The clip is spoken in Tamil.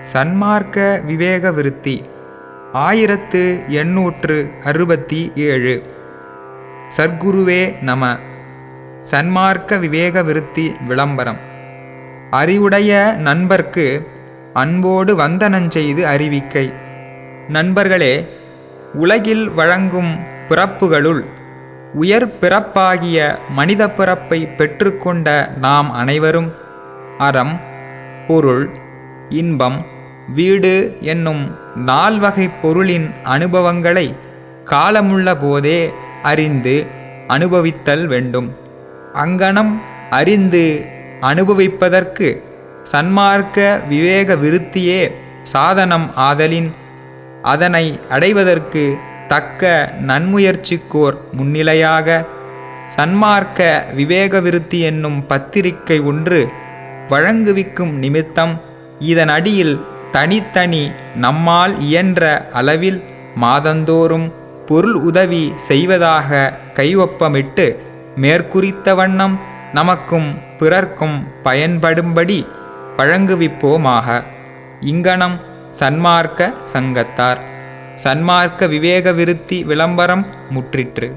சன்மார்க்க விவேக விருத்தி ஆயிரத்து எண்ணூற்று அறுபத்தி ஏழு. சர்க்குருவே நம சன்மார்க்க விவேக விருத்தி விளம்பரம். அறிவுடைய நண்பர்க்கு அன்போடு வந்தனஞ்செய்து அறிவிக்கை. நண்பர்களே உலகில் வழங்கும் பிறப்புகளுள் உயர் பிறப்பாகிய மனித பிறப்பை பெற்றுக்கொண்ட நாம் அனைவரும் அறம் பொருள் இன்பம் வீடு என்னும் நால்வகை பொருளின் அனுபவங்களை காலமுள்ள போதே அறிந்து அனுபவித்தல் வேண்டும். அங்கனம் அறிந்து அனுபவிப்பதற்கு சன்மார்க்க விவேக விருத்தியே சாதனம் ஆதலின். அதனை அடைவதற்கு தக்க நன்முயற்சிக்கோர் முன்னிலையாக சன்மார்க்க விவேக விருத்தி என்னும் பத்திரிகை ஒன்று வழங்குவிக்கும் நிமித்தம் இதன் அடியில் தனித்தனி நம்மால் இயன்ற அளவில் மாதந்தோறும் பொருள் உதவி செய்வதாக கையொப்பமிட்டு மேற்குறித்த வண்ணம் நமக்கும் பிறர்க்கும் பயன்படும்படி வழங்குவிப்போமாக. இங்கனம் சன்மார்க்க சங்கத்தார். சன்மார்க்க விவேக விருத்தி விளம்பரம் முற்றிற்று.